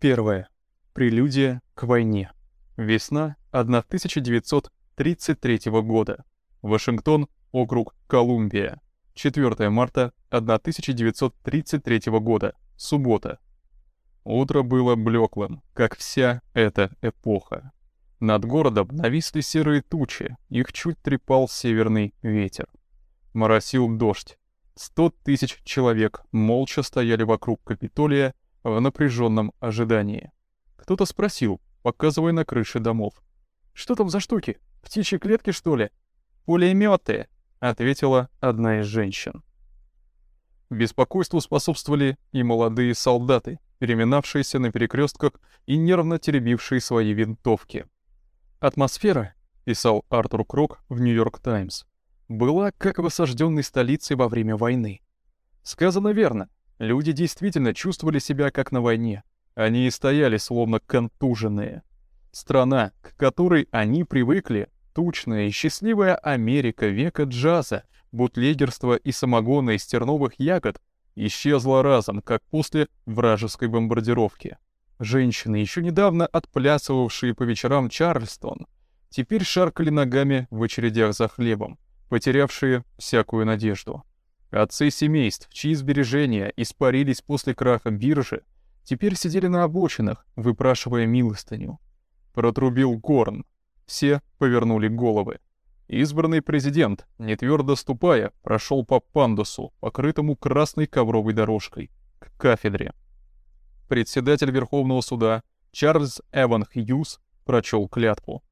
Первое. Прелюдия к войне. Весна 1933 года. Вашингтон, округ Колумбия. 4 марта 1933 года. Суббота. Утро было блеклым, как вся эта эпоха. Над городом нависли серые тучи, их чуть трепал северный ветер. Моросил дождь. Сто тысяч человек молча стояли вокруг Капитолия в напряженном ожидании. Кто-то спросил, показывая на крыши домов. «Что там за штуки? Птичьи клетки, что ли?» «Пулеметы», — ответила одна из женщин. Беспокойству способствовали и молодые солдаты, переминавшиеся на перекрестках и нервно теребившие свои винтовки. «Атмосфера», — писал Артур Крок в «Нью-Йорк Таймс», была как в осажденной столице во время войны. Сказано верно, люди действительно чувствовали себя как на войне. Они и стояли словно контуженные. Страна, к которой они привыкли, тучная и счастливая Америка века джаза, бутлегерства и самогона из терновых ягод, исчезла разом, как после вражеской бомбардировки. Женщины, еще недавно отплясывавшие по вечерам Чарльстон, теперь шаркали ногами в очередях за хлебом, потерявшие всякую надежду. Отцы семейств, чьи сбережения испарились после краха биржи, теперь сидели на обочинах, выпрашивая милостыню. Протрубил горн. Все повернули головы. Избранный президент, не твердо ступая, прошел по пандусу, покрытому красной ковровой дорожкой, к кафедре. Председатель Верховного суда Чарльз Эван Хьюз прочел клятву.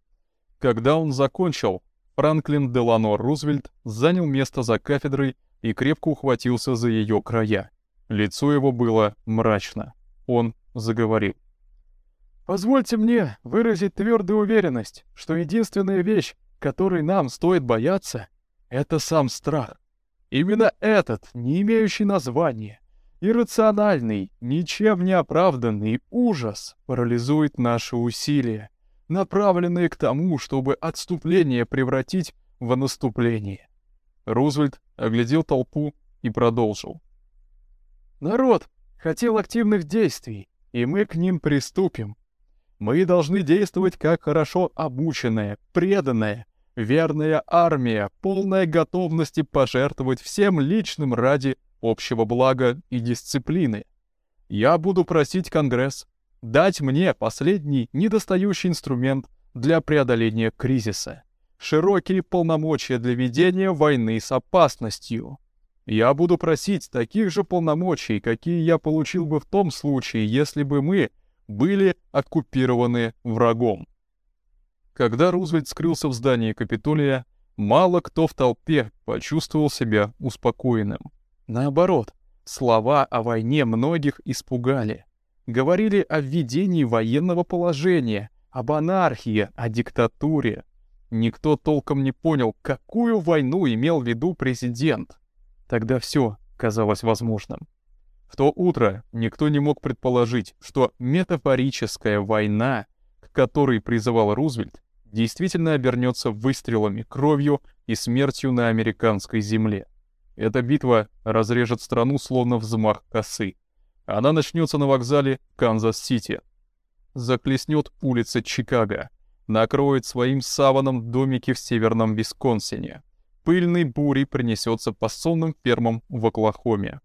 Когда он закончил, Франклин Делано Рузвельт занял место за кафедрой и крепко ухватился за ее края. Лицо его было мрачно. Он заговорил. «Позвольте мне выразить твердую уверенность, что единственная вещь, которой нам стоит бояться, это сам страх. Именно этот, не имеющий названия, иррациональный, ничем не оправданный ужас парализует наши усилия, направленные к тому, чтобы отступление превратить в наступление. Рузвельт оглядел толпу и продолжил. «Народ хотел активных действий, и мы к ним приступим. Мы должны действовать как хорошо обученная, преданная, верная армия, полная готовности пожертвовать всем личным ради общего блага и дисциплины. Я буду просить Конгресс дать мне последний недостающий инструмент для преодоления кризиса. Широкие полномочия для ведения войны с опасностью. Я буду просить таких же полномочий, какие я получил бы в том случае, если бы мы были оккупированы врагом. Когда Рузвельт скрылся в здании Капитолия, мало кто в толпе почувствовал себя успокоенным. Наоборот, слова о войне многих испугали. Говорили о введении военного положения, об анархии, о диктатуре. Никто толком не понял, какую войну имел в виду президент. Тогда все казалось возможным. В то утро никто не мог предположить, что метафорическая война, к которой призывал Рузвельт, действительно обернется выстрелами, кровью и смертью на американской земле. Эта битва разрежет страну словно взмах косы. Она начнется на вокзале Канзас-Сити. Захлестнет улицы Чикаго. Накроет своим саваном домики в северном Висконсине. Пыльной бурей пронесется по сонным фермам в Оклахоме.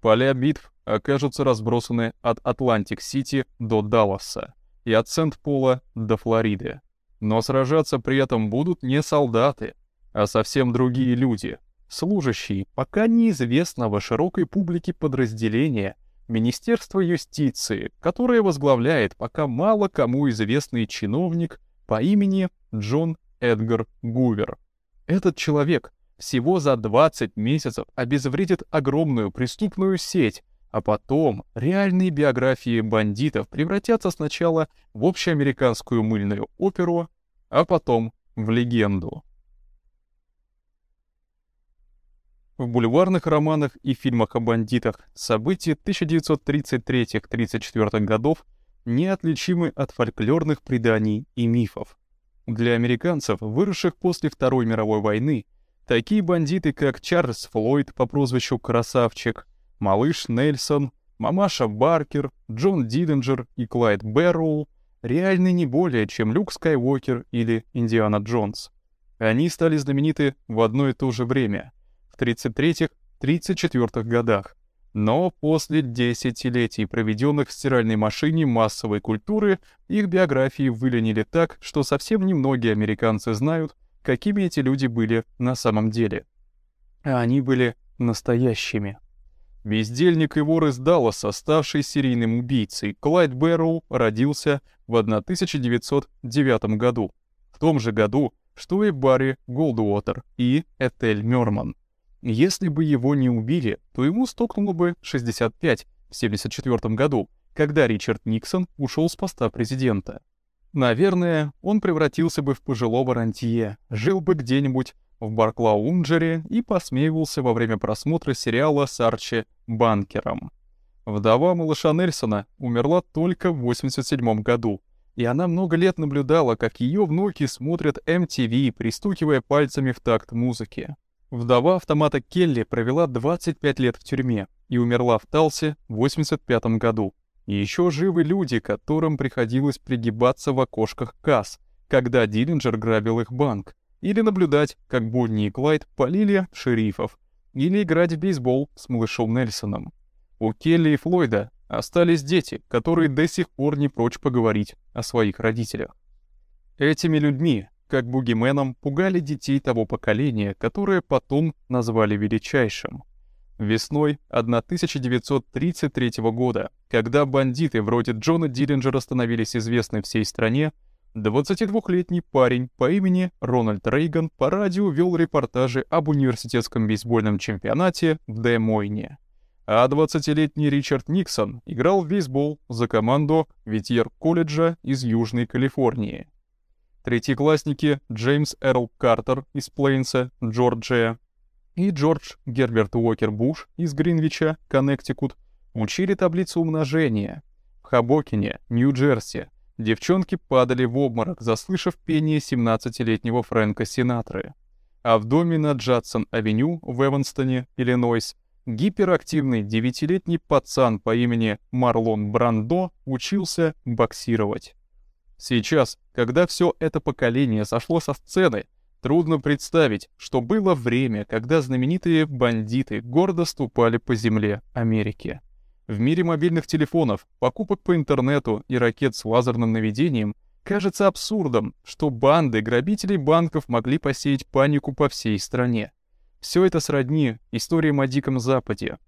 Поля битв окажутся разбросаны от Атлантик-Сити до Далласа и от Сент-Пола до Флориды. Но сражаться при этом будут не солдаты, а совсем другие люди, служащие пока неизвестного широкой публике подразделения Министерства юстиции, которое возглавляет пока мало кому известный чиновник по имени Джон Эдгар Гувер. Этот человек всего за 20 месяцев обезвредит огромную преступную сеть, а потом реальные биографии бандитов превратятся сначала в общеамериканскую мыльную оперу, а потом в легенду. В бульварных романах и фильмах о бандитах события 1933-34 годов неотличимы от фольклорных преданий и мифов. Для американцев, выросших после Второй мировой войны, Такие бандиты, как Чарльз Флойд по прозвищу Красавчик, Малыш Нельсон, Мамаша Баркер, Джон Диллинджер и Клайд Бэрроу реальны не более, чем Люк Скайуокер или Индиана Джонс. Они стали знамениты в одно и то же время, в 33-34 годах. Но после десятилетий, проведенных в стиральной машине массовой культуры, их биографии выленили так, что совсем немногие американцы знают, какими эти люди были на самом деле. А они были настоящими. Бездельник и вор из Далласа, ставший серийным убийцей, Клайд Бэрроу родился в 1909 году. В том же году, что и Барри Голдуотер и Этель Мёрман. Если бы его не убили, то ему стукнуло бы 65 в 1974 году, когда Ричард Никсон ушел с поста президента. Наверное, он превратился бы в пожилого рантье, жил бы где-нибудь в Барклаунджере и посмеивался во время просмотра сериала с Арчи Банкером. Вдова малыша Нельсона умерла только в 87 году, и она много лет наблюдала, как ее внуки смотрят MTV, пристукивая пальцами в такт музыки. Вдова автомата Келли провела 25 лет в тюрьме и умерла в Талсе в 85 году. И еще живы люди, которым приходилось пригибаться в окошках касс, когда Диллинджер грабил их банк, или наблюдать, как Бонни и Клайд полили шерифов, или играть в бейсбол с малышом Нельсоном. У Келли и Флойда остались дети, которые до сих пор не прочь поговорить о своих родителях. Этими людьми, как бугименом, пугали детей того поколения, которое потом назвали величайшим. Весной 1933 года, когда бандиты вроде Джона Диллинджера становились известны всей стране, 22-летний парень по имени Рональд Рейган по радио вел репортажи об университетском бейсбольном чемпионате в Де-Мойне. А 20-летний Ричард Никсон играл в бейсбол за команду Витьер колледжа из Южной Калифорнии. Третьеклассники Джеймс Эрл Картер из Плейнса, Джорджия, и Джордж Герберт Уокер Буш из Гринвича, Коннектикут, учили таблицу умножения. В Хабокине, Нью-Джерси, Девчонки падали в обморок, заслышав пение 17-летнего Фрэнка Синатры. А в доме на Джадсон-авеню в Эванстоне, Иллинойс, гиперактивный девятилетний пацан по имени Марлон Брандо учился боксировать. Сейчас, когда все это поколение сошло со сцены, трудно представить, что было время, когда знаменитые бандиты гордо ступали по земле Америки. В мире мобильных телефонов, покупок по интернету и ракет с лазерным наведением кажется абсурдом, что банды грабителей банков могли посеять панику по всей стране. Все это сродни историям о Диком Западе.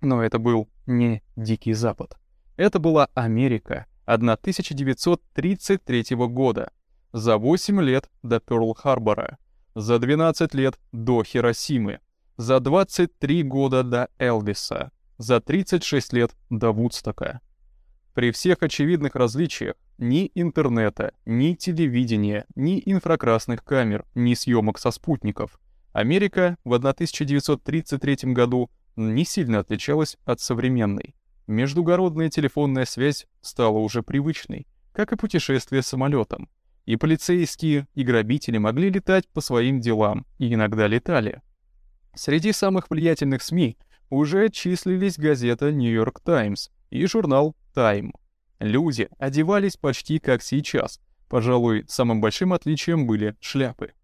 Но это был не Дикий Запад. Это была Америка 1933 года, за 8 лет до Пёрл-Харбора, за 12 лет до Хиросимы, за 23 года до Элвиса, за 36 лет до Вудстока. При всех очевидных различиях ни интернета, ни телевидения, ни инфракрасных камер, ни съемок со спутников Америка в 1933 году не сильно отличалась от современной. Междугородная телефонная связь стала уже привычной, как и путешествие самолетом. И полицейские, и грабители могли летать по своим делам, и иногда летали. Среди самых влиятельных СМИ — уже числились газета «Нью-Йорк Таймс» и журнал «Тайм». Люди одевались почти как сейчас. Пожалуй, самым большим отличием были шляпы.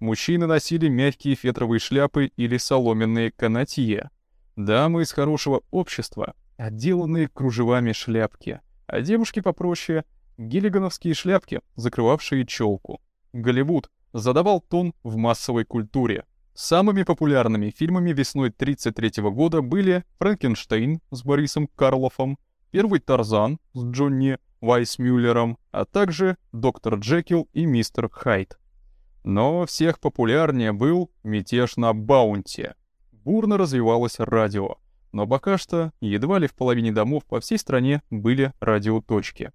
Мужчины носили мягкие фетровые шляпы или соломенные канатье. Дамы из хорошего общества — отделанные кружевами шляпки, а девушки попроще — гиллигановские шляпки, закрывавшие челку. Голливуд задавал тон в массовой культуре. Самыми популярными фильмами весной 1933 года были «Франкенштейн» с Борисом Карлофом, «Первый Тарзан» с Джонни Вайсмюллером, а также «Доктор Джекил» и «Мистер Хайд». Но всех популярнее был «Мятеж на Баунти». Бурно развивалось радио, но пока что едва ли в половине домов по всей стране были радиоточки.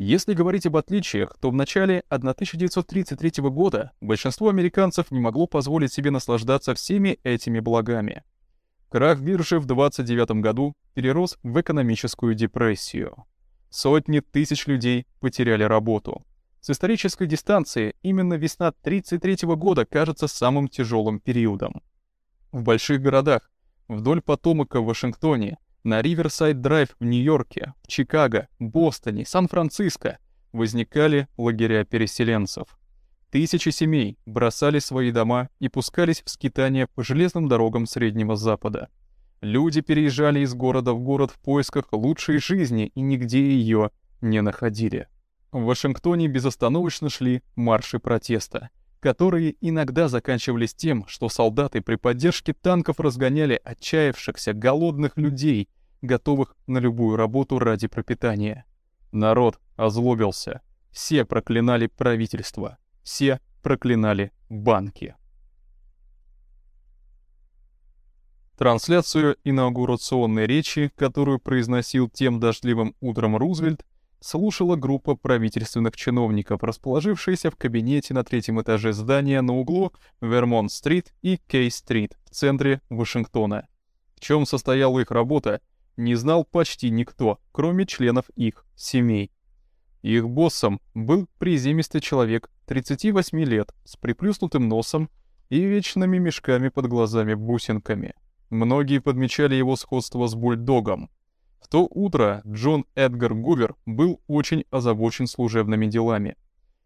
Если говорить об отличиях, то в начале 1933 года большинство американцев не могло позволить себе наслаждаться всеми этими благами. Крах биржи в 29 году перерос в экономическую депрессию. Сотни тысяч людей потеряли работу. С исторической дистанции именно весна 1933 года кажется самым тяжелым периодом. В больших городах, вдоль потомока в Вашингтоне, На Риверсайд-драйв в Нью-Йорке, в Чикаго, Бостоне, Сан-Франциско возникали лагеря переселенцев. Тысячи семей бросали свои дома и пускались в скитания по железным дорогам Среднего Запада. Люди переезжали из города в город в поисках лучшей жизни и нигде ее не находили. В Вашингтоне безостановочно шли марши протеста, которые иногда заканчивались тем, что солдаты при поддержке танков разгоняли отчаявшихся голодных людей, готовых на любую работу ради пропитания. Народ озлобился. Все проклинали правительство. Все проклинали банки. Трансляцию инаугурационной речи, которую произносил тем дождливым утром Рузвельт, слушала группа правительственных чиновников, расположившаяся в кабинете на третьем этаже здания на углу Вермонт-стрит и Кей-стрит в центре Вашингтона. В чем состояла их работа, не знал почти никто, кроме членов их семей. Их боссом был приземистый человек 38 лет с приплюснутым носом и вечными мешками под глазами-бусинками. Многие подмечали его сходство с бульдогом. В то утро Джон Эдгар Гувер был очень озабочен служебными делами.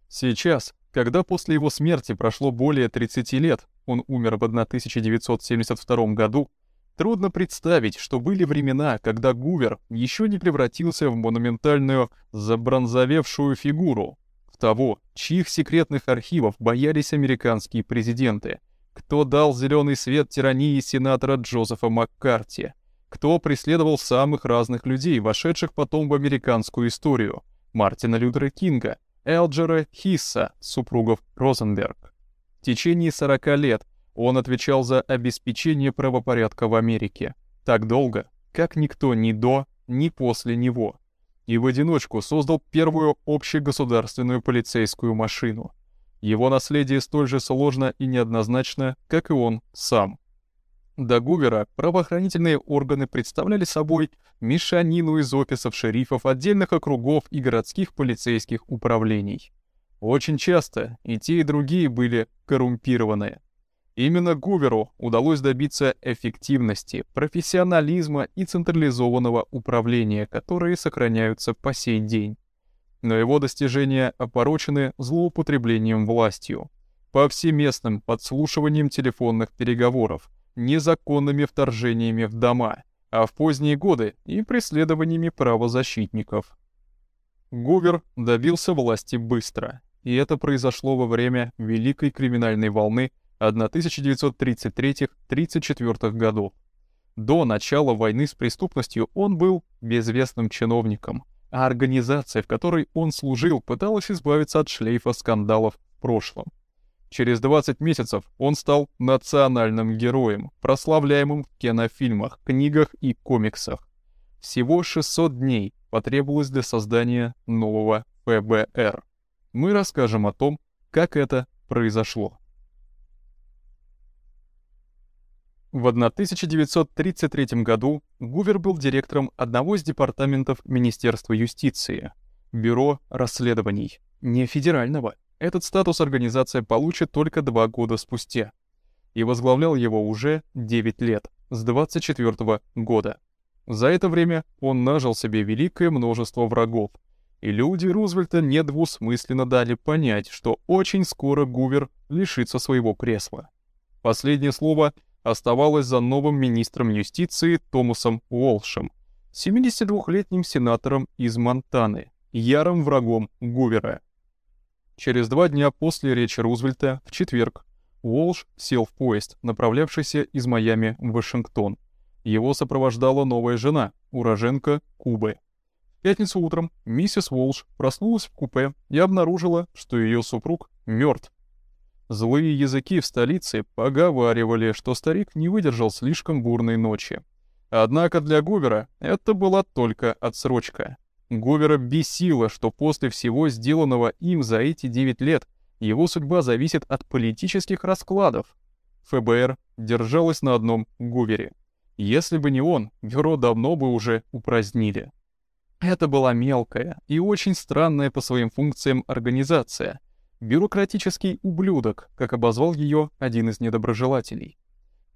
Сейчас, когда после его смерти прошло более 30 лет, он умер в 1972 году, трудно представить, что были времена, когда Гувер еще не превратился в монументальную забронзовевшую фигуру, в того, чьих секретных архивов боялись американские президенты — кто дал зеленый свет тирании сенатора Джозефа Маккарти? Кто преследовал самых разных людей, вошедших потом в американскую историю? Мартина Лютера Кинга, Элджера Хисса, супругов Розенберг. В течение 40 лет он отвечал за обеспечение правопорядка в Америке. Так долго, как никто ни до, ни после него. И в одиночку создал первую общегосударственную полицейскую машину — его наследие столь же сложно и неоднозначно, как и он сам. До Гувера правоохранительные органы представляли собой мешанину из офисов шерифов, отдельных округов и городских полицейских управлений. Очень часто и те, и другие были коррумпированы. Именно Гуверу удалось добиться эффективности, профессионализма и централизованного управления, которые сохраняются по сей день но его достижения опорочены злоупотреблением властью, повсеместным подслушиванием телефонных переговоров, незаконными вторжениями в дома, а в поздние годы и преследованиями правозащитников. Гувер добился власти быстро, и это произошло во время Великой криминальной волны 1933-34 годов. До начала войны с преступностью он был безвестным чиновником, а организация, в которой он служил, пыталась избавиться от шлейфа скандалов в прошлом. Через 20 месяцев он стал национальным героем, прославляемым в кинофильмах, книгах и комиксах. Всего 600 дней потребовалось для создания нового ФБР. Мы расскажем о том, как это произошло. В 1933 году Гувер был директором одного из департаментов Министерства юстиции — Бюро расследований, не федерального. Этот статус организация получит только два года спустя. И возглавлял его уже 9 лет, с 24 года. За это время он нажил себе великое множество врагов, и люди Рузвельта недвусмысленно дали понять, что очень скоро Гувер лишится своего кресла. Последнее слово — оставалась за новым министром юстиции Томасом Уолшем, 72-летним сенатором из Монтаны, ярым врагом Гувера. Через два дня после речи Рузвельта, в четверг, Уолш сел в поезд, направлявшийся из Майами в Вашингтон. Его сопровождала новая жена, уроженка Кубы. В пятницу утром миссис Уолш проснулась в купе и обнаружила, что ее супруг мертв. Злые языки в столице поговаривали, что старик не выдержал слишком бурной ночи. Однако для Гувера это была только отсрочка. Гувера бесило, что после всего сделанного им за эти 9 лет его судьба зависит от политических раскладов. ФБР держалось на одном Гувере. Если бы не он, бюро давно бы уже упразднили. Это была мелкая и очень странная по своим функциям организация — бюрократический ублюдок, как обозвал ее один из недоброжелателей.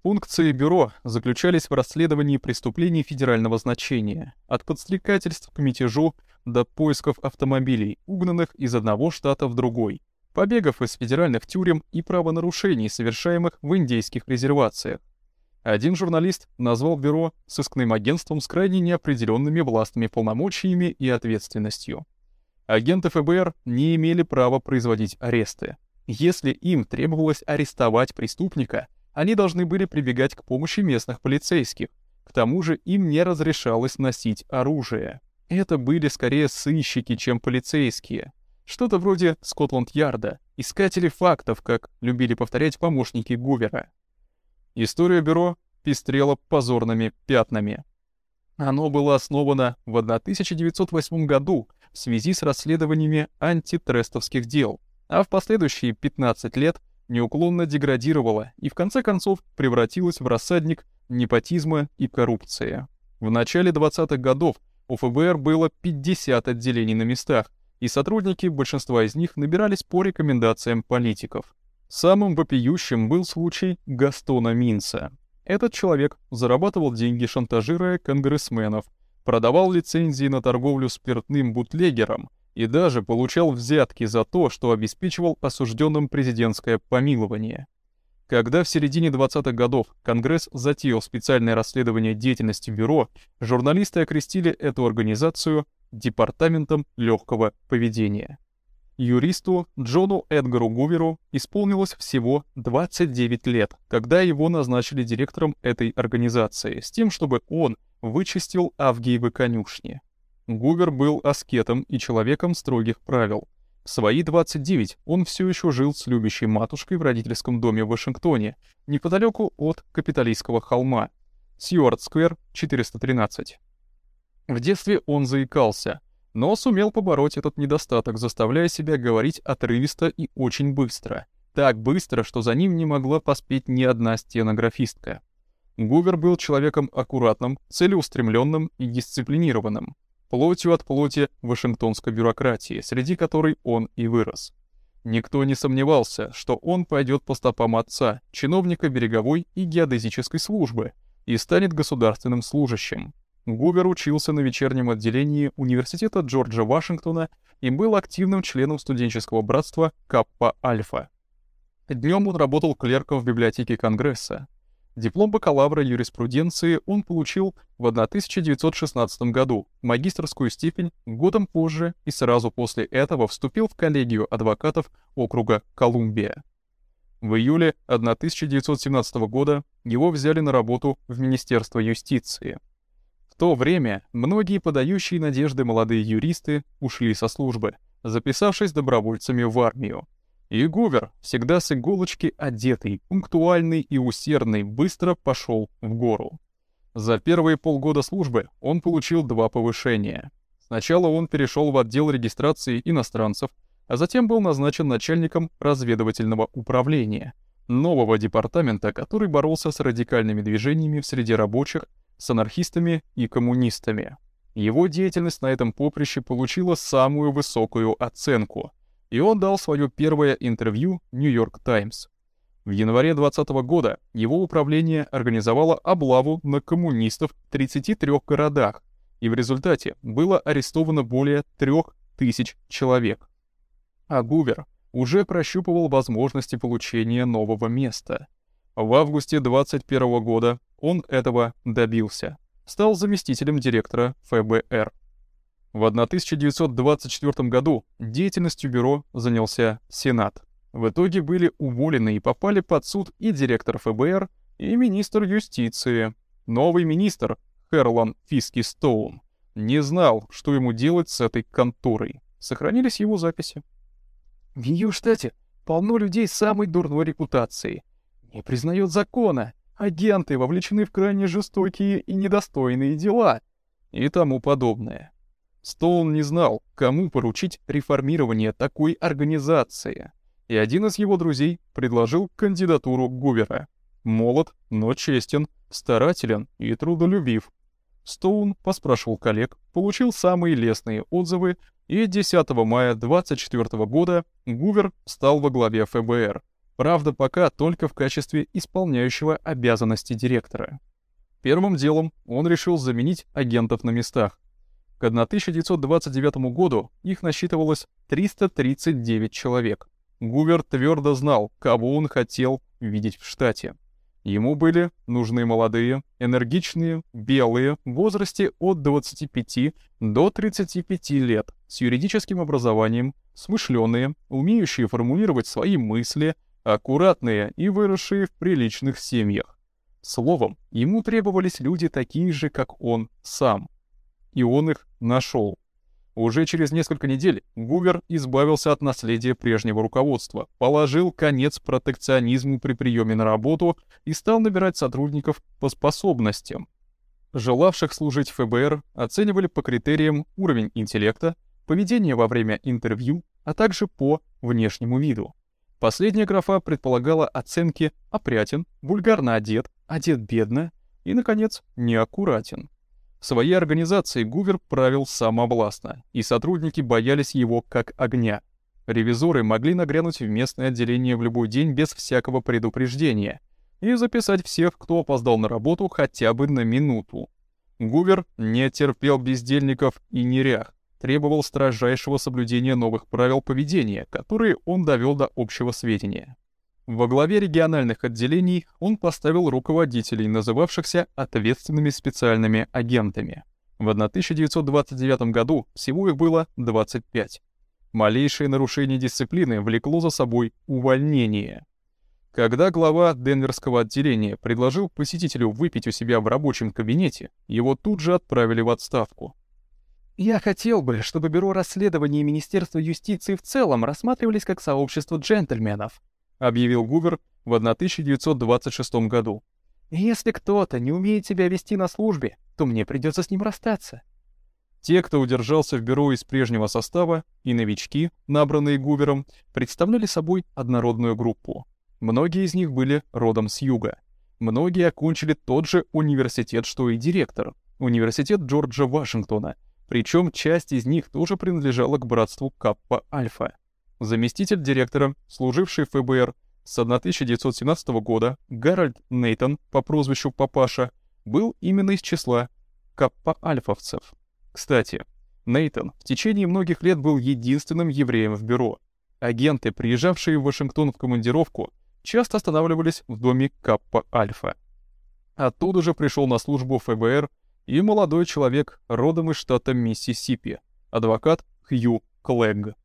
Функции бюро заключались в расследовании преступлений федерального значения, от подстрекательств к мятежу до поисков автомобилей, угнанных из одного штата в другой, побегов из федеральных тюрем и правонарушений, совершаемых в индейских резервациях. Один журналист назвал бюро сыскным агентством с крайне неопределенными властными полномочиями и ответственностью. Агенты ФБР не имели права производить аресты. Если им требовалось арестовать преступника, они должны были прибегать к помощи местных полицейских. К тому же им не разрешалось носить оружие. Это были скорее сыщики, чем полицейские. Что-то вроде Скотланд-Ярда, искатели фактов, как любили повторять помощники Гувера. История бюро пестрела позорными пятнами. Оно было основано в 1908 году в связи с расследованиями антитрестовских дел, а в последующие 15 лет неуклонно деградировало и в конце концов превратилось в рассадник непотизма и коррупции. В начале 20-х годов у ФБР было 50 отделений на местах, и сотрудники, большинства из них, набирались по рекомендациям политиков. Самым вопиющим был случай Гастона Минца. Этот человек зарабатывал деньги, шантажируя конгрессменов, продавал лицензии на торговлю спиртным бутлегерам и даже получал взятки за то, что обеспечивал осужденным президентское помилование. Когда в середине 20-х годов Конгресс затеял специальное расследование деятельности бюро, журналисты окрестили эту организацию Департаментом легкого поведения. Юристу Джону Эдгару Гуверу исполнилось всего 29 лет, когда его назначили директором этой организации, с тем, чтобы он вычистил Авгиевы конюшни. Гувер был аскетом и человеком строгих правил. В свои 29 он все еще жил с любящей матушкой в родительском доме в Вашингтоне, неподалеку от Капитолийского холма, Сьюарт-сквер, 413. В детстве он заикался, но сумел побороть этот недостаток, заставляя себя говорить отрывисто и очень быстро. Так быстро, что за ним не могла поспеть ни одна стенографистка. Гувер был человеком аккуратным, целеустремленным и дисциплинированным плотью от плоти вашингтонской бюрократии, среди которой он и вырос. Никто не сомневался, что он пойдет по стопам отца, чиновника береговой и геодезической службы, и станет государственным служащим. Гувер учился на вечернем отделении Университета Джорджа Вашингтона и был активным членом студенческого братства Каппа Альфа. Днем он работал клерком в библиотеке Конгресса, Диплом бакалавра юриспруденции он получил в 1916 году, магистрскую степень годом позже и сразу после этого вступил в коллегию адвокатов округа Колумбия. В июле 1917 года его взяли на работу в Министерство юстиции. В то время многие подающие надежды молодые юристы ушли со службы, записавшись добровольцами в армию. И Гувер, всегда с иголочки одетый, пунктуальный и усердный, быстро пошел в гору. За первые полгода службы он получил два повышения. Сначала он перешел в отдел регистрации иностранцев, а затем был назначен начальником разведывательного управления, нового департамента, который боролся с радикальными движениями в среде рабочих, с анархистами и коммунистами. Его деятельность на этом поприще получила самую высокую оценку — и он дал свое первое интервью «Нью-Йорк Таймс». В январе 2020 года его управление организовало облаву на коммунистов в 33 городах, и в результате было арестовано более 3000 человек. А Гувер уже прощупывал возможности получения нового места. В августе 2021 года он этого добился. Стал заместителем директора ФБР. В 1924 году деятельностью бюро занялся Сенат. В итоге были уволены и попали под суд и директор ФБР, и министр юстиции. Новый министр, Херлан Фиски Стоун, не знал, что ему делать с этой конторой. Сохранились его записи. В ее штате полно людей с самой дурной репутацией. Не признает закона. Агенты вовлечены в крайне жестокие и недостойные дела. И тому подобное. Стоун не знал, кому поручить реформирование такой организации, и один из его друзей предложил кандидатуру Гувера. Молод, но честен, старателен и трудолюбив. Стоун поспрашивал коллег, получил самые лестные отзывы, и 10 мая 24 года Гувер стал во главе ФБР, Правда, пока только в качестве исполняющего обязанности директора. Первым делом он решил заменить агентов на местах. К 1929 году их насчитывалось 339 человек. Гувер твердо знал, кого он хотел видеть в штате. Ему были нужны молодые, энергичные, белые, в возрасте от 25 до 35 лет, с юридическим образованием, смышленые, умеющие формулировать свои мысли, аккуратные и выросшие в приличных семьях. Словом, ему требовались люди такие же, как он сам. И он их нашел. Уже через несколько недель Гувер избавился от наследия прежнего руководства, положил конец протекционизму при приеме на работу и стал набирать сотрудников по способностям. Желавших служить ФБР оценивали по критериям уровень интеллекта, поведение во время интервью, а также по внешнему виду. Последняя графа предполагала оценки опрятен, вульгарно одет, одет бедно и, наконец, неаккуратен. Своей организации Гувер правил самовластно, и сотрудники боялись его как огня. Ревизоры могли нагрянуть в местное отделение в любой день без всякого предупреждения и записать всех, кто опоздал на работу хотя бы на минуту. Гувер не терпел бездельников и нерях, требовал строжайшего соблюдения новых правил поведения, которые он довел до общего сведения. Во главе региональных отделений он поставил руководителей, называвшихся ответственными специальными агентами. В 1929 году всего их было 25. Малейшее нарушение дисциплины влекло за собой увольнение. Когда глава Денверского отделения предложил посетителю выпить у себя в рабочем кабинете, его тут же отправили в отставку. «Я хотел бы, чтобы Бюро расследований и Министерство юстиции в целом рассматривались как сообщество джентльменов», — объявил Гувер в 1926 году. «Если кто-то не умеет себя вести на службе, то мне придется с ним расстаться». Те, кто удержался в бюро из прежнего состава, и новички, набранные Гувером, представляли собой однородную группу. Многие из них были родом с юга. Многие окончили тот же университет, что и директор, университет Джорджа Вашингтона, причем часть из них тоже принадлежала к братству Каппа-Альфа. Заместитель директора, служивший в ФБР с 1917 года, Гарольд Нейтон по прозвищу Папаша, был именно из числа каппа-альфовцев. Кстати, Нейтон в течение многих лет был единственным евреем в бюро. Агенты, приезжавшие в Вашингтон в командировку, часто останавливались в доме Каппа-Альфа. Оттуда же пришел на службу ФБР и молодой человек родом из штата Миссисипи, адвокат Хью Клэгг.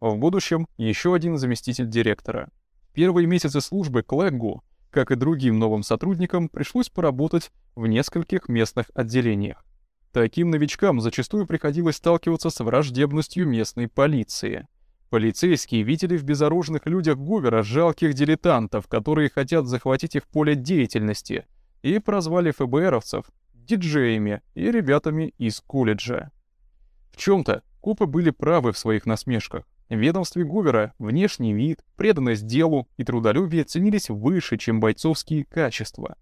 В будущем еще один заместитель директора. Первые месяцы службы Клэггу, как и другим новым сотрудникам, пришлось поработать в нескольких местных отделениях. Таким новичкам зачастую приходилось сталкиваться с враждебностью местной полиции. Полицейские видели в безоружных людях Гувера жалких дилетантов, которые хотят захватить их поле деятельности, и прозвали ФБРовцев диджеями и ребятами из колледжа. В чем-то копы были правы в своих насмешках. В ведомстве Гувера внешний вид, преданность делу и трудолюбие ценились выше, чем бойцовские качества.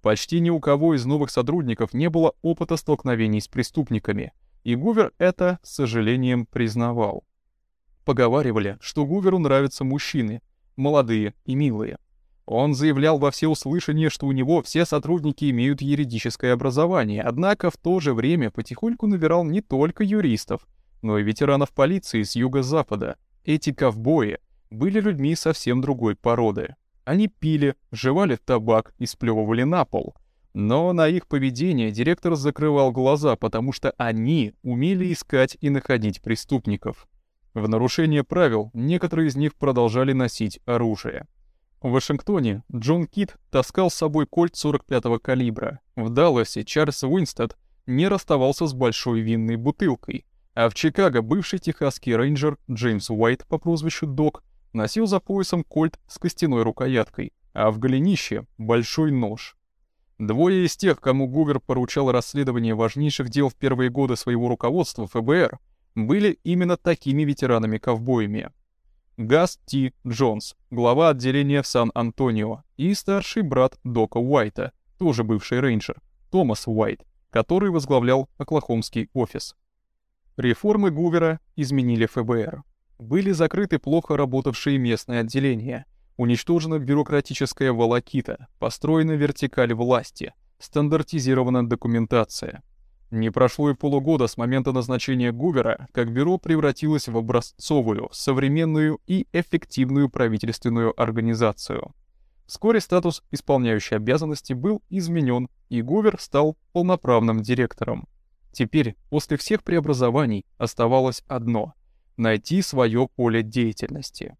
Почти ни у кого из новых сотрудников не было опыта столкновений с преступниками, и Гувер это, с сожалением, признавал. Поговаривали, что Гуверу нравятся мужчины, молодые и милые. Он заявлял во всеуслышание, что у него все сотрудники имеют юридическое образование, однако в то же время потихоньку набирал не только юристов — но и ветеранов полиции с юго-запада. Эти ковбои были людьми совсем другой породы. Они пили, жевали табак и сплевывали на пол. Но на их поведение директор закрывал глаза, потому что они умели искать и находить преступников. В нарушение правил некоторые из них продолжали носить оружие. В Вашингтоне Джон Кит таскал с собой кольт 45-го калибра. В Далласе Чарльз Уинстед не расставался с большой винной бутылкой. А в Чикаго бывший техасский рейнджер Джеймс Уайт по прозвищу Док носил за поясом кольт с костяной рукояткой, а в голенище — большой нож. Двое из тех, кому Гувер поручал расследование важнейших дел в первые годы своего руководства ФБР, были именно такими ветеранами-ковбоями. Газ Ти Джонс, глава отделения в Сан-Антонио, и старший брат Дока Уайта, тоже бывший рейнджер, Томас Уайт, который возглавлял Оклахомский офис. Реформы Гувера изменили ФБР. Были закрыты плохо работавшие местные отделения. Уничтожена бюрократическая волокита, построена вертикаль власти, стандартизирована документация. Не прошло и полугода с момента назначения Гувера, как бюро превратилось в образцовую, современную и эффективную правительственную организацию. Вскоре статус исполняющей обязанности был изменен, и Гувер стал полноправным директором. Теперь, после всех преобразований, оставалось одно — найти свое поле деятельности.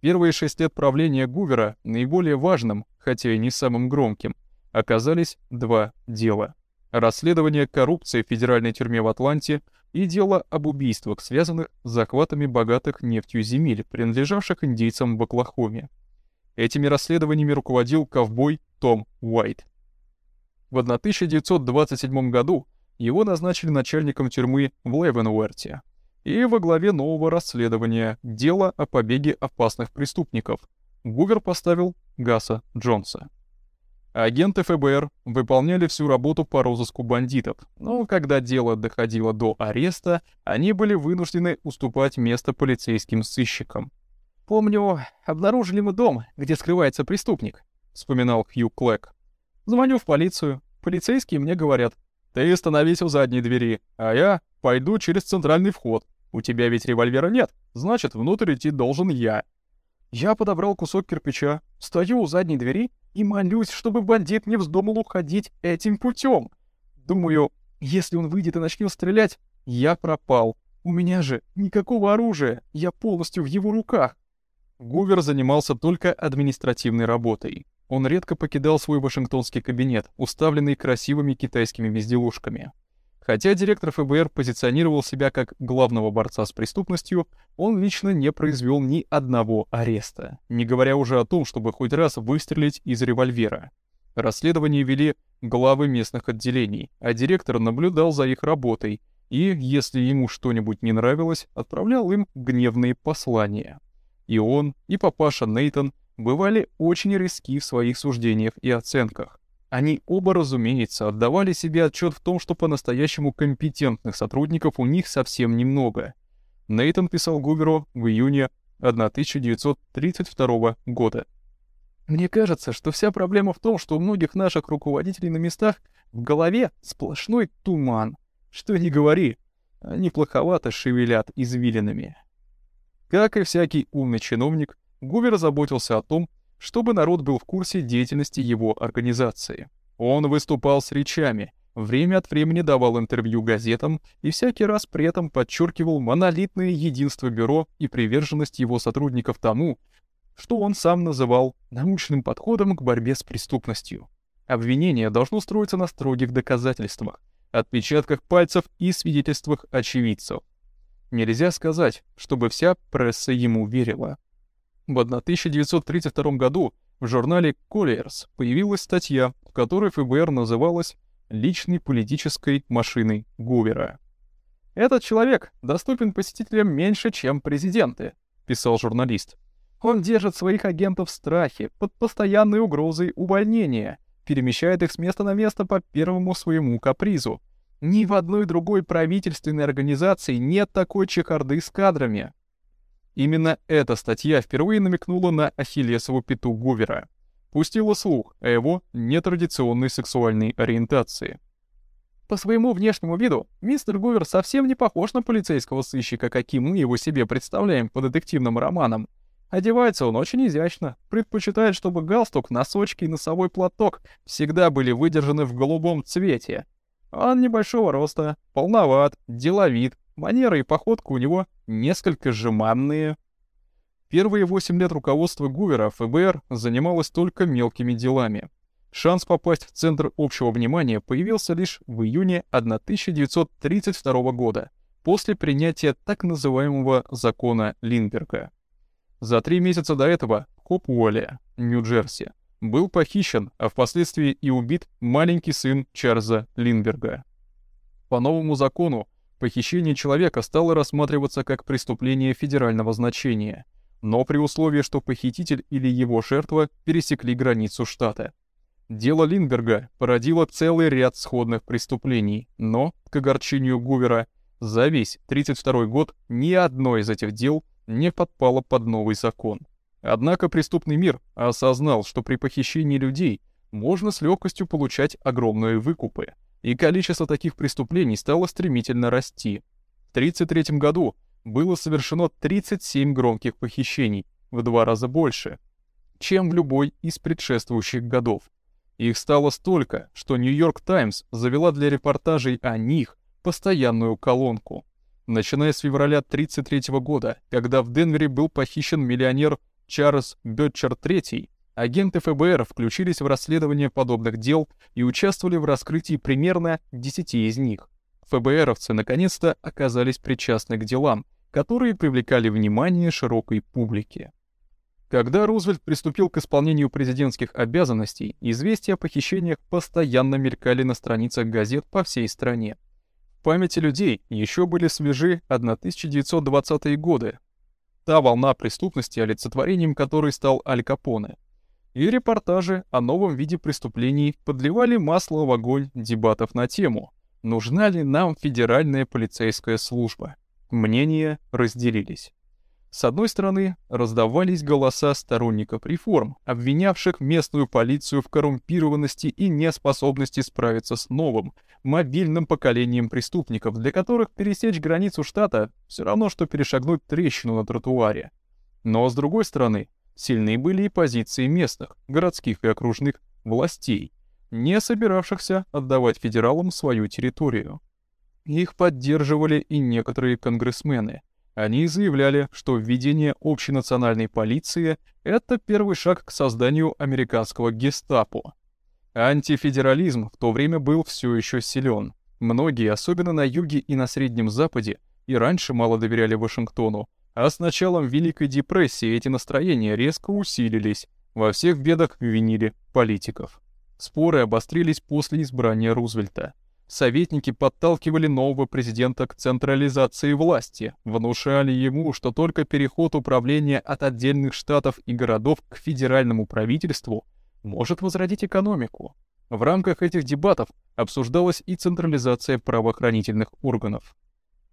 Первые шесть лет правления Гувера наиболее важным, хотя и не самым громким, оказались два дела. Расследование коррупции в федеральной тюрьме в Атланте и дело об убийствах, связанных с захватами богатых нефтью земель, принадлежавших индейцам в Оклахоме. Этими расследованиями руководил ковбой Том Уайт. В 1927 году его назначили начальником тюрьмы в Левенуэрте и во главе нового расследования дела о побеге опасных преступников. Гувер поставил Гаса Джонса. Агенты ФБР выполняли всю работу по розыску бандитов, но когда дело доходило до ареста, они были вынуждены уступать место полицейским сыщикам. «Помню, обнаружили мы дом, где скрывается преступник», — вспоминал Хью Клэк. «Звоню в полицию. Полицейские мне говорят, ты становись у задней двери, а я пойду через центральный вход. У тебя ведь револьвера нет, значит, внутрь идти должен я». Я подобрал кусок кирпича, стою у задней двери и молюсь, чтобы бандит не вздумал уходить этим путем. Думаю, если он выйдет и начнет стрелять, я пропал. У меня же никакого оружия, я полностью в его руках. Гувер занимался только административной работой. Он редко покидал свой вашингтонский кабинет, уставленный красивыми китайскими безделушками. Хотя директор ФБР позиционировал себя как главного борца с преступностью, он лично не произвел ни одного ареста, не говоря уже о том, чтобы хоть раз выстрелить из револьвера. Расследование вели главы местных отделений, а директор наблюдал за их работой и, если ему что-нибудь не нравилось, отправлял им гневные послания. И он, и папаша Нейтон бывали очень риски в своих суждениях и оценках. Они оба, разумеется, отдавали себе отчет в том, что по-настоящему компетентных сотрудников у них совсем немного. Нейтон писал Гуверу в июне 1932 года. «Мне кажется, что вся проблема в том, что у многих наших руководителей на местах в голове сплошной туман. Что ни говори, они плоховато шевелят извилинами». Как и всякий умный чиновник, Гувер заботился о том, чтобы народ был в курсе деятельности его организации. Он выступал с речами, время от времени давал интервью газетам и всякий раз при этом подчеркивал монолитное единство бюро и приверженность его сотрудников тому, что он сам называл научным подходом к борьбе с преступностью. Обвинение должно строиться на строгих доказательствах, отпечатках пальцев и свидетельствах очевидцев. Нельзя сказать, чтобы вся пресса ему верила. В 1932 году в журнале Colliers появилась статья, в которой ФБР называлась «личной политической машиной Гувера». «Этот человек доступен посетителям меньше, чем президенты», — писал журналист. «Он держит своих агентов в страхе, под постоянной угрозой увольнения, перемещает их с места на место по первому своему капризу, ни в одной другой правительственной организации нет такой чехарды с кадрами. Именно эта статья впервые намекнула на Ахиллесову пету Гувера, пустила слух о его нетрадиционной сексуальной ориентации. По своему внешнему виду, мистер Гувер совсем не похож на полицейского сыщика, каким мы его себе представляем по детективным романам. Одевается он очень изящно, предпочитает, чтобы галстук, носочки и носовой платок всегда были выдержаны в голубом цвете — он небольшого роста, полноват, деловит, манеры и походка у него несколько жеманные. Первые восемь лет руководства Гувера ФБР занималось только мелкими делами. Шанс попасть в центр общего внимания появился лишь в июне 1932 года, после принятия так называемого закона Линдберга. За три месяца до этого в Хопуоле, Нью-Джерси, был похищен, а впоследствии и убит маленький сын Чарльза Линдберга. По новому закону похищение человека стало рассматриваться как преступление федерального значения, но при условии, что похититель или его жертва пересекли границу штата. Дело Линдберга породило целый ряд сходных преступлений, но, к огорчению Гувера, за весь 32 год ни одно из этих дел не подпало под новый закон — Однако преступный мир осознал, что при похищении людей можно с легкостью получать огромные выкупы, и количество таких преступлений стало стремительно расти. В 1933 году было совершено 37 громких похищений, в два раза больше, чем в любой из предшествующих годов. Их стало столько, что Нью-Йорк Таймс завела для репортажей о них постоянную колонку. Начиная с февраля 1933 года, когда в Денвере был похищен миллионер Чарльз Бетчер III, агенты ФБР включились в расследование подобных дел и участвовали в раскрытии примерно 10 из них. ФБРовцы наконец-то оказались причастны к делам, которые привлекали внимание широкой публики. Когда Рузвельт приступил к исполнению президентских обязанностей, известия о похищениях постоянно мелькали на страницах газет по всей стране. В памяти людей еще были свежи 1920-е годы, та волна преступности, олицетворением которой стал Аль Капоне. И репортажи о новом виде преступлений подливали масло в огонь дебатов на тему «Нужна ли нам федеральная полицейская служба?». Мнения разделились. С одной стороны, раздавались голоса сторонников реформ, обвинявших местную полицию в коррумпированности и неспособности справиться с новым, мобильным поколением преступников, для которых пересечь границу штата все равно, что перешагнуть трещину на тротуаре. Но с другой стороны, сильны были и позиции местных, городских и окружных властей, не собиравшихся отдавать федералам свою территорию. Их поддерживали и некоторые конгрессмены – они заявляли, что введение общенациональной полиции — это первый шаг к созданию американского гестапо. Антифедерализм в то время был все еще силен. Многие, особенно на юге и на Среднем Западе, и раньше мало доверяли Вашингтону, а с началом Великой депрессии эти настроения резко усилились, во всех бедах винили политиков. Споры обострились после избрания Рузвельта — Советники подталкивали нового президента к централизации власти, внушали ему, что только переход управления от отдельных штатов и городов к федеральному правительству может возродить экономику. В рамках этих дебатов обсуждалась и централизация правоохранительных органов.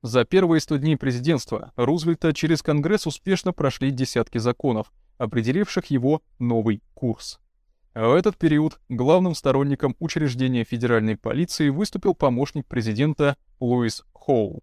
За первые 100 дней президентства Рузвельта через Конгресс успешно прошли десятки законов, определивших его новый курс. А в этот период главным сторонником учреждения федеральной полиции выступил помощник президента Луис Хоу.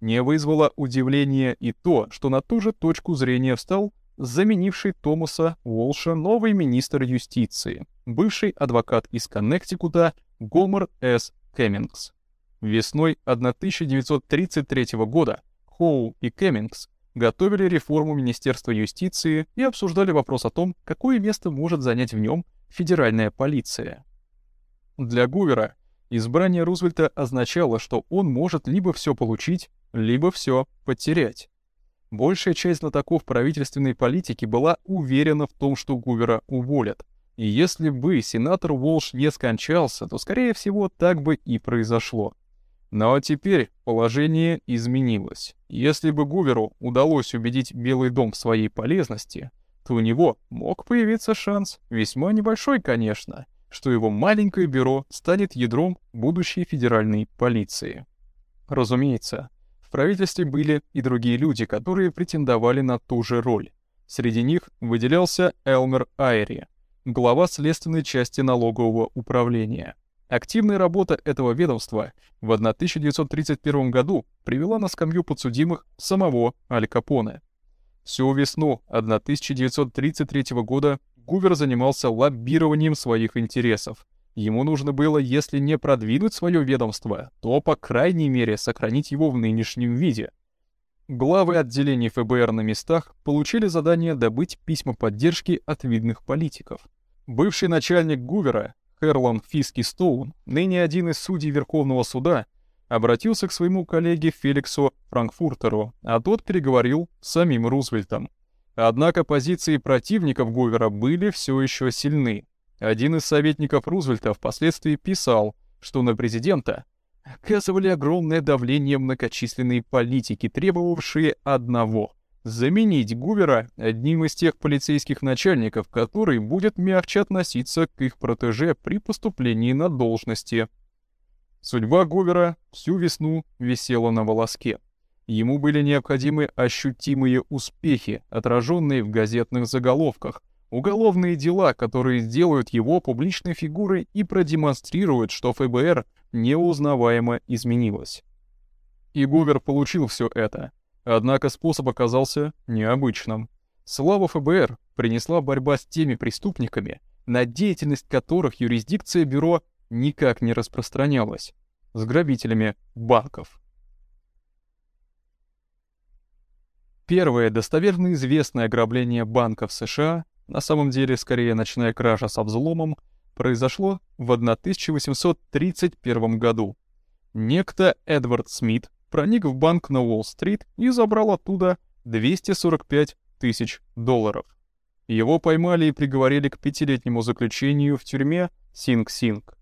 Не вызвало удивления и то, что на ту же точку зрения встал заменивший Томаса Уолша новый министр юстиции, бывший адвокат из Коннектикута Гомер С. Кэммингс. Весной 1933 года Хоу и Кэммингс готовили реформу Министерства юстиции и обсуждали вопрос о том, какое место может занять в нем федеральная полиция. Для Гувера избрание Рузвельта означало, что он может либо все получить, либо все потерять. Большая часть знатоков правительственной политики была уверена в том, что Гувера уволят. И если бы сенатор Волш не скончался, то, скорее всего, так бы и произошло. Но теперь положение изменилось. Если бы Гуверу удалось убедить Белый дом в своей полезности, то у него мог появиться шанс, весьма небольшой, конечно, что его маленькое бюро станет ядром будущей федеральной полиции. Разумеется, в правительстве были и другие люди, которые претендовали на ту же роль. Среди них выделялся Элмер Айри, глава следственной части налогового управления. Активная работа этого ведомства в 1931 году привела на скамью подсудимых самого Аль Капоне. Всю весну 1933 года Гувер занимался лоббированием своих интересов. Ему нужно было, если не продвинуть свое ведомство, то, по крайней мере, сохранить его в нынешнем виде. Главы отделений ФБР на местах получили задание добыть письма поддержки от видных политиков. Бывший начальник Гувера, Херлан Фиски Стоун, ныне один из судей Верховного суда, обратился к своему коллеге Феликсу Франкфуртеру, а тот переговорил с самим Рузвельтом. Однако позиции противников Гувера были все еще сильны. Один из советников Рузвельта впоследствии писал, что на президента оказывали огромное давление многочисленные политики, требовавшие одного — заменить Гувера одним из тех полицейских начальников, который будет мягче относиться к их протеже при поступлении на должности. Судьба Гувера всю весну висела на волоске. Ему были необходимы ощутимые успехи, отраженные в газетных заголовках, уголовные дела, которые сделают его публичной фигурой и продемонстрируют, что ФБР неузнаваемо изменилось. И Гувер получил все это. Однако способ оказался необычным. Слава ФБР принесла борьба с теми преступниками, на деятельность которых юрисдикция бюро никак не распространялась, с грабителями банков. Первое достоверно известное ограбление банков США, на самом деле скорее ночная кража со взломом, произошло в 1831 году. Некто Эдвард Смит проник в банк на Уолл-стрит и забрал оттуда 245 тысяч долларов. Его поймали и приговорили к пятилетнему заключению в тюрьме Синг-Синг.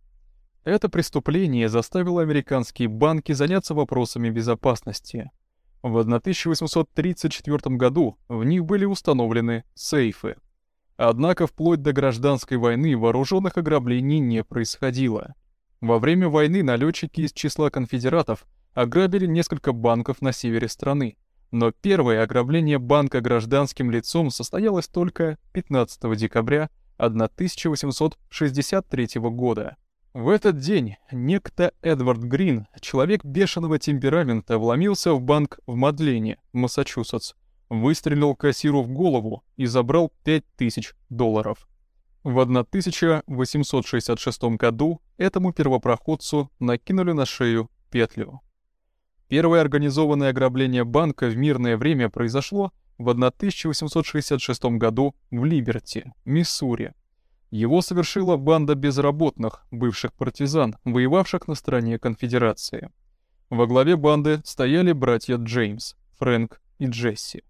Это преступление заставило американские банки заняться вопросами безопасности. В 1834 году в них были установлены сейфы. Однако вплоть до гражданской войны вооруженных ограблений не происходило. Во время войны налетчики из числа конфедератов ограбили несколько банков на севере страны, но первое ограбление банка гражданским лицом состоялось только 15 декабря 1863 года. В этот день некто Эдвард Грин, человек бешеного темперамента, вломился в банк в Мадлене, Массачусетс, выстрелил кассиру в голову и забрал 5000 долларов. В 1866 году этому первопроходцу накинули на шею петлю. Первое организованное ограбление банка в мирное время произошло в 1866 году в Либерти, Миссури. Его совершила банда безработных, бывших партизан, воевавших на стороне конфедерации. Во главе банды стояли братья Джеймс, Фрэнк и Джесси.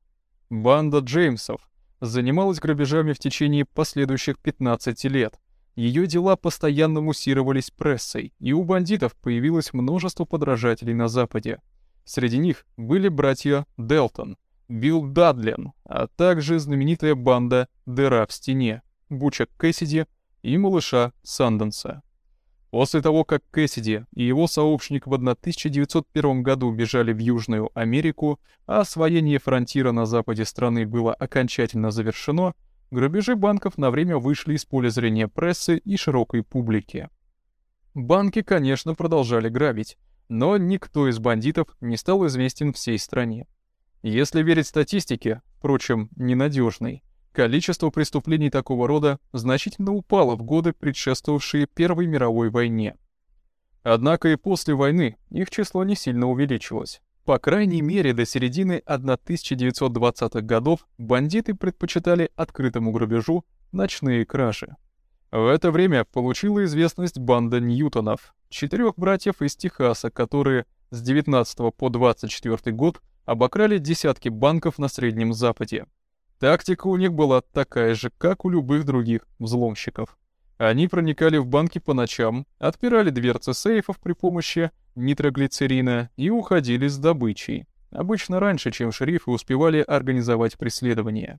Банда Джеймсов занималась грабежами в течение последующих 15 лет. Ее дела постоянно муссировались прессой, и у бандитов появилось множество подражателей на Западе. Среди них были братья Делтон, Билл Дадлен, а также знаменитая банда «Дыра в стене», Буча Кэссиди и малыша Санденса. После того, как Кэссиди и его сообщник в 1901 году бежали в Южную Америку, а освоение фронтира на западе страны было окончательно завершено, грабежи банков на время вышли из поля зрения прессы и широкой публики. Банки, конечно, продолжали грабить, но никто из бандитов не стал известен всей стране. Если верить статистике, впрочем, ненадежной, Количество преступлений такого рода значительно упало в годы, предшествовавшие Первой мировой войне. Однако и после войны их число не сильно увеличилось. По крайней мере, до середины 1920-х годов бандиты предпочитали открытому грабежу ночные кражи. В это время получила известность банда Ньютонов, четырех братьев из Техаса, которые с 19 по 24 год обокрали десятки банков на Среднем Западе. Тактика у них была такая же, как у любых других взломщиков. Они проникали в банки по ночам, отпирали дверцы сейфов при помощи нитроглицерина и уходили с добычей. Обычно раньше, чем шерифы успевали организовать преследование.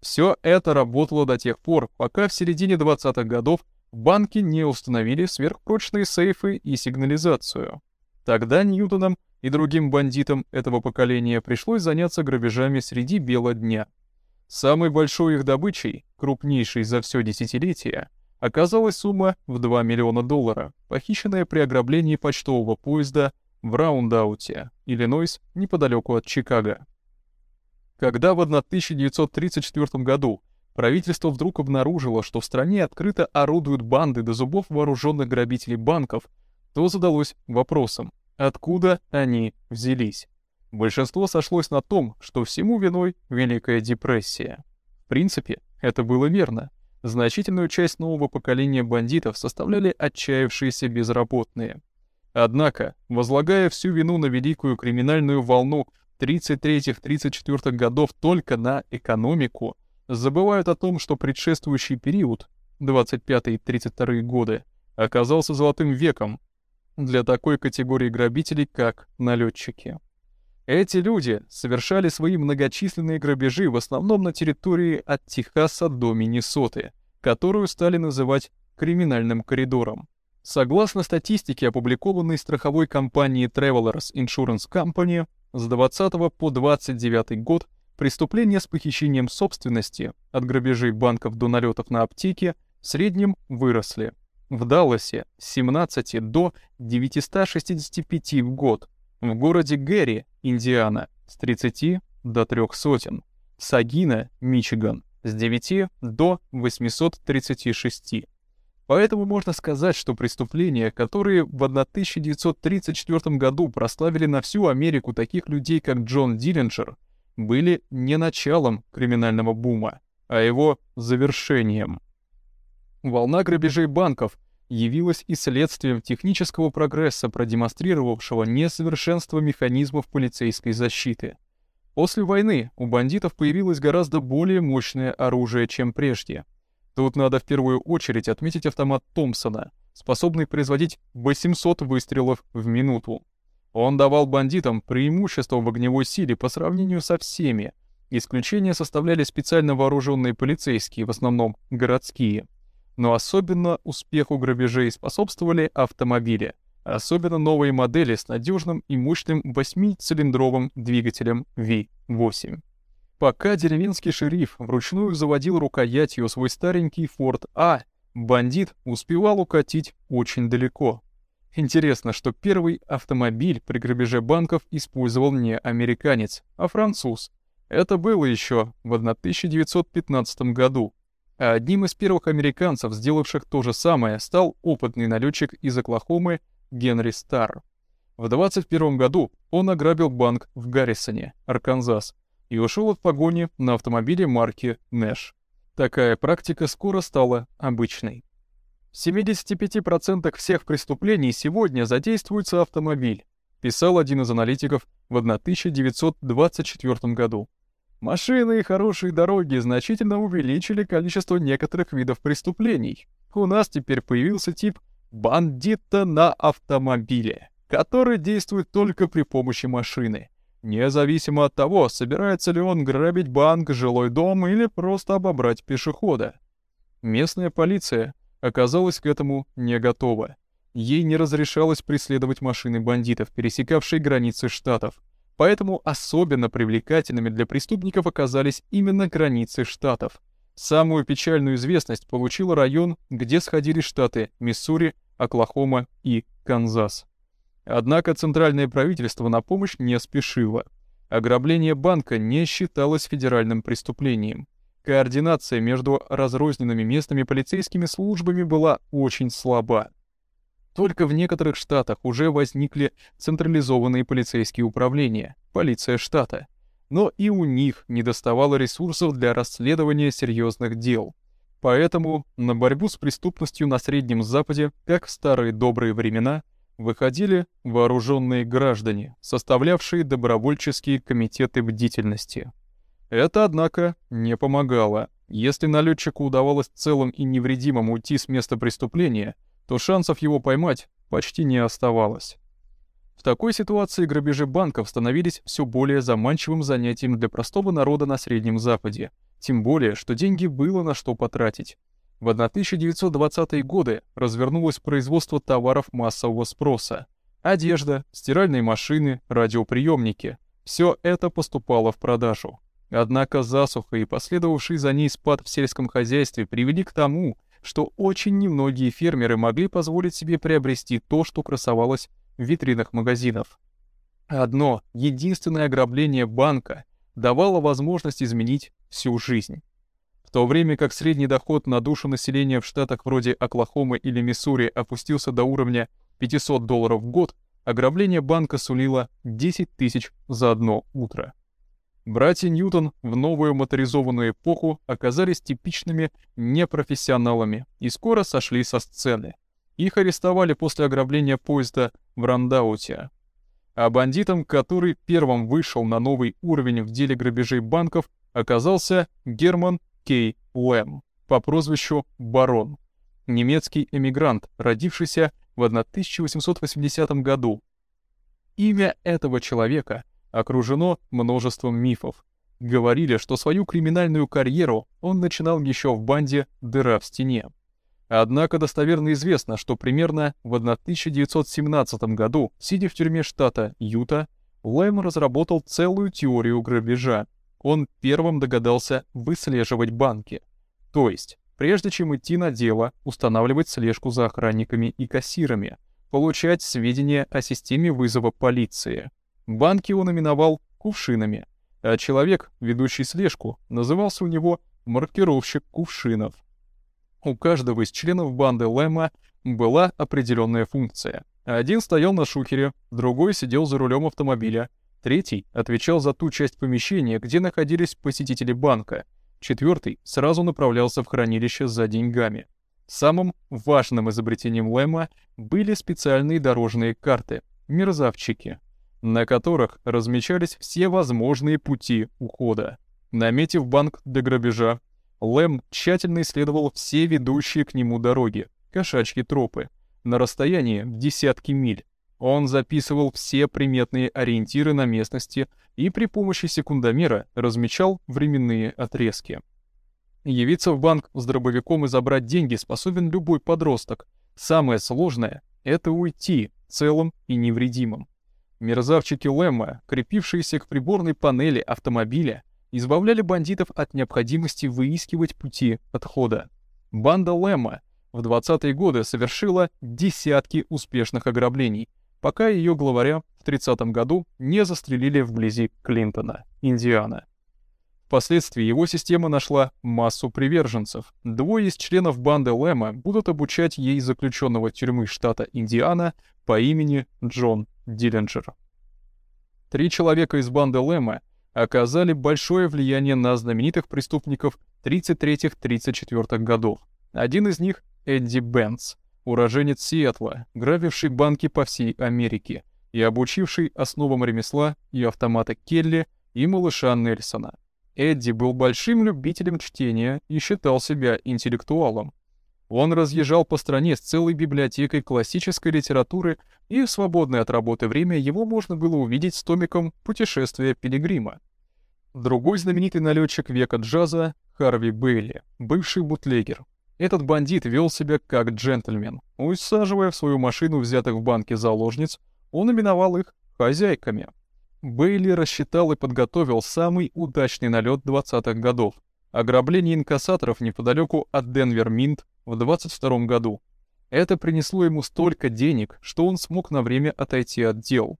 Все это работало до тех пор, пока в середине 20-х годов банки не установили сверхпрочные сейфы и сигнализацию. Тогда Ньютонам и другим бандитам этого поколения пришлось заняться грабежами среди бела дня — Самой большой их добычей, крупнейшей за все десятилетие, оказалась сумма в 2 миллиона долларов, похищенная при ограблении почтового поезда в Раундауте, Иллинойс, неподалеку от Чикаго. Когда в 1934 году правительство вдруг обнаружило, что в стране открыто орудуют банды до зубов вооруженных грабителей банков, то задалось вопросом, откуда они взялись. Большинство сошлось на том, что всему виной Великая депрессия. В принципе, это было верно. Значительную часть нового поколения бандитов составляли отчаявшиеся безработные. Однако, возлагая всю вину на великую криминальную волну 33-34 годов только на экономику, забывают о том, что предшествующий период, 25-32 годы, оказался золотым веком для такой категории грабителей, как налетчики. Эти люди совершали свои многочисленные грабежи в основном на территории от Техаса до Миннесоты, которую стали называть криминальным коридором. Согласно статистике, опубликованной страховой компанией Travelers Insurance Company, с 20 по 29 год преступления с похищением собственности, от грабежей банков до налетов на аптеки, в среднем выросли. В Далласе с 17 до 965 в год, в городе Гэри, Индиана, с 30 до 3 сотен, Сагина, Мичиган, с 9 до 836. Поэтому можно сказать, что преступления, которые в 1934 году прославили на всю Америку таких людей, как Джон Диллинджер, были не началом криминального бума, а его завершением. Волна грабежей банков явилась и следствием технического прогресса, продемонстрировавшего несовершенство механизмов полицейской защиты. После войны у бандитов появилось гораздо более мощное оружие, чем прежде — Тут надо в первую очередь отметить автомат Томпсона, способный производить 800 выстрелов в минуту. Он давал бандитам преимущество в огневой силе по сравнению со всеми. Исключения составляли специально вооруженные полицейские, в основном городские. Но особенно успеху грабежей способствовали автомобили, особенно новые модели с надежным и мощным 8-цилиндровым двигателем V8. Пока деревенский шериф вручную заводил рукоятью свой старенький Форд А, бандит успевал укатить очень далеко. Интересно, что первый автомобиль при грабеже банков использовал не американец, а француз. Это было еще в 1915 году. А одним из первых американцев, сделавших то же самое, стал опытный налетчик из Оклахомы Генри Старр. В 21 году он ограбил банк в Гаррисоне, Арканзас, и ушел от погони на автомобиле марки Нэш. Такая практика скоро стала обычной. В 75% всех преступлений сегодня задействуется автомобиль, писал один из аналитиков в 1924 году. Машины и хорошие дороги значительно увеличили количество некоторых видов преступлений. У нас теперь появился тип бандита на автомобиле, который действует только при помощи машины независимо от того, собирается ли он грабить банк, жилой дом или просто обобрать пешехода. Местная полиция оказалась к этому не готова. Ей не разрешалось преследовать машины бандитов, пересекавшие границы штатов. Поэтому особенно привлекательными для преступников оказались именно границы штатов. Самую печальную известность получил район, где сходились штаты Миссури, Оклахома и Канзас. Однако центральное правительство на помощь не спешило. Ограбление банка не считалось федеральным преступлением. Координация между разрозненными местными полицейскими службами была очень слаба. Только в некоторых штатах уже возникли централизованные полицейские управления, полиция штата. Но и у них не доставало ресурсов для расследования серьезных дел. Поэтому на борьбу с преступностью на Среднем Западе, как в старые добрые времена, выходили вооруженные граждане, составлявшие добровольческие комитеты бдительности. Это, однако, не помогало. Если налетчику удавалось целым и невредимым уйти с места преступления, то шансов его поймать почти не оставалось. В такой ситуации грабежи банков становились все более заманчивым занятием для простого народа на Среднем Западе, тем более, что деньги было на что потратить. В 1920-е годы развернулось производство товаров массового спроса. Одежда, стиральные машины, радиоприемники — все это поступало в продажу. Однако засуха и последовавший за ней спад в сельском хозяйстве привели к тому, что очень немногие фермеры могли позволить себе приобрести то, что красовалось в витринах магазинов. Одно, единственное ограбление банка давало возможность изменить всю жизнь. В то время как средний доход на душу населения в штатах вроде Оклахомы или Миссури опустился до уровня 500 долларов в год, ограбление банка сулило 10 тысяч за одно утро. Братья Ньютон в новую моторизованную эпоху оказались типичными непрофессионалами и скоро сошли со сцены. Их арестовали после ограбления поезда в Рандауте. А бандитом, который первым вышел на новый уровень в деле грабежей банков, оказался Герман Кей Лэм по прозвищу Барон, немецкий эмигрант, родившийся в 1880 году. Имя этого человека окружено множеством мифов. Говорили, что свою криминальную карьеру он начинал еще в банде «Дыра в стене». Однако достоверно известно, что примерно в 1917 году, сидя в тюрьме штата Юта, Лэм разработал целую теорию грабежа. Он первым догадался выслеживать банки. То есть, прежде чем идти на дело, устанавливать слежку за охранниками и кассирами, получать сведения о системе вызова полиции. Банки он именовал кувшинами, а человек, ведущий слежку, назывался у него маркировщик кувшинов. У каждого из членов банды Лэма была определенная функция. Один стоял на шухере, другой сидел за рулем автомобиля, третий отвечал за ту часть помещения, где находились посетители банка, четвертый сразу направлялся в хранилище за деньгами. Самым важным изобретением Лэма были специальные дорожные карты, мерзавчики, на которых размечались все возможные пути ухода. Наметив банк до грабежа, Лэм тщательно исследовал все ведущие к нему дороги, кошачьи тропы, на расстоянии в десятки миль. Он записывал все приметные ориентиры на местности и при помощи секундомера размечал временные отрезки. Явиться в банк с дробовиком и забрать деньги способен любой подросток. Самое сложное — это уйти целым и невредимым. Мерзавчики Лэмма, крепившиеся к приборной панели автомобиля, избавляли бандитов от необходимости выискивать пути отхода. Банда Лэмма в 20-е годы совершила десятки успешных ограблений, пока ее главаря в 30-м году не застрелили вблизи Клинтона, Индиана. Впоследствии его система нашла массу приверженцев. Двое из членов банды Лэма будут обучать ей заключенного тюрьмы штата Индиана по имени Джон Диллинджер. Три человека из банды Лэма оказали большое влияние на знаменитых преступников 33-34 годов. Один из них — Эдди Бенц, уроженец Сиэтла, грабивший банки по всей Америке и обучивший основам ремесла и автомата Келли и малыша Нельсона. Эдди был большим любителем чтения и считал себя интеллектуалом. Он разъезжал по стране с целой библиотекой классической литературы, и в свободное от работы время его можно было увидеть с томиком «Путешествие пилигрима». Другой знаменитый налетчик века джаза — Харви Бейли, бывший бутлегер. Этот бандит вел себя как джентльмен. Усаживая в свою машину взятых в банке заложниц, он именовал их «хозяйками». Бейли рассчитал и подготовил самый удачный налет 20-х годов — ограбление инкассаторов неподалеку от Денвер-Минт в 22 году. Это принесло ему столько денег, что он смог на время отойти от дел.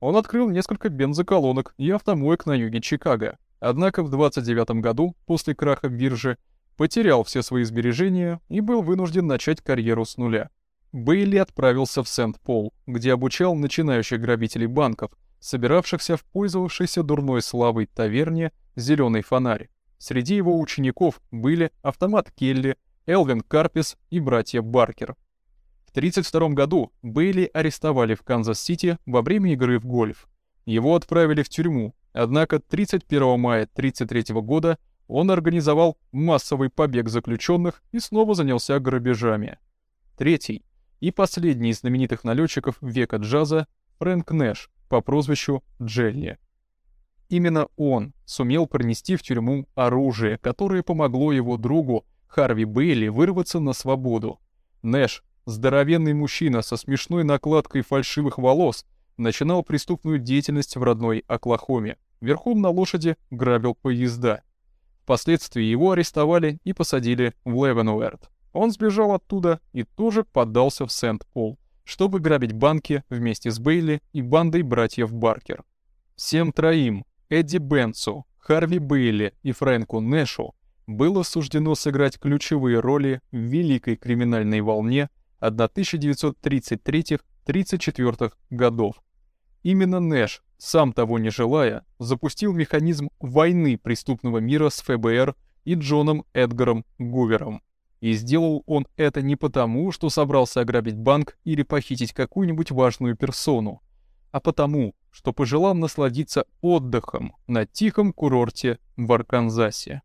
Он открыл несколько бензоколонок и автомоек на юге Чикаго, однако в 29 году, после краха биржи, потерял все свои сбережения и был вынужден начать карьеру с нуля. Бейли отправился в Сент-Пол, где обучал начинающих грабителей банков — собиравшихся в пользовавшейся дурной славой таверне «Зеленый фонарь». Среди его учеников были автомат Келли, Элвин Карпис и братья Баркер. В 1932 году Бейли арестовали в Канзас-Сити во время игры в гольф. Его отправили в тюрьму, однако 31 мая 1933 года он организовал массовый побег заключенных и снова занялся грабежами. Третий и последний из знаменитых налетчиков века джаза — Фрэнк Нэш, по прозвищу Джелли. Именно он сумел принести в тюрьму оружие, которое помогло его другу Харви Бейли вырваться на свободу. Нэш, здоровенный мужчина со смешной накладкой фальшивых волос, начинал преступную деятельность в родной Оклахоме. Верхом на лошади грабил поезда. Впоследствии его арестовали и посадили в Левенуэрт. Он сбежал оттуда и тоже поддался в Сент-Пол чтобы грабить банки вместе с Бейли и бандой братьев Баркер. Всем троим, Эдди Бенцу, Харви Бейли и Фрэнку Нэшу, было суждено сыграть ключевые роли в великой криминальной волне 1933-34 годов. Именно Нэш, сам того не желая, запустил механизм войны преступного мира с ФБР и Джоном Эдгаром Гувером. И сделал он это не потому, что собрался ограбить банк или похитить какую-нибудь важную персону, а потому, что пожелал насладиться отдыхом на тихом курорте в Арканзасе.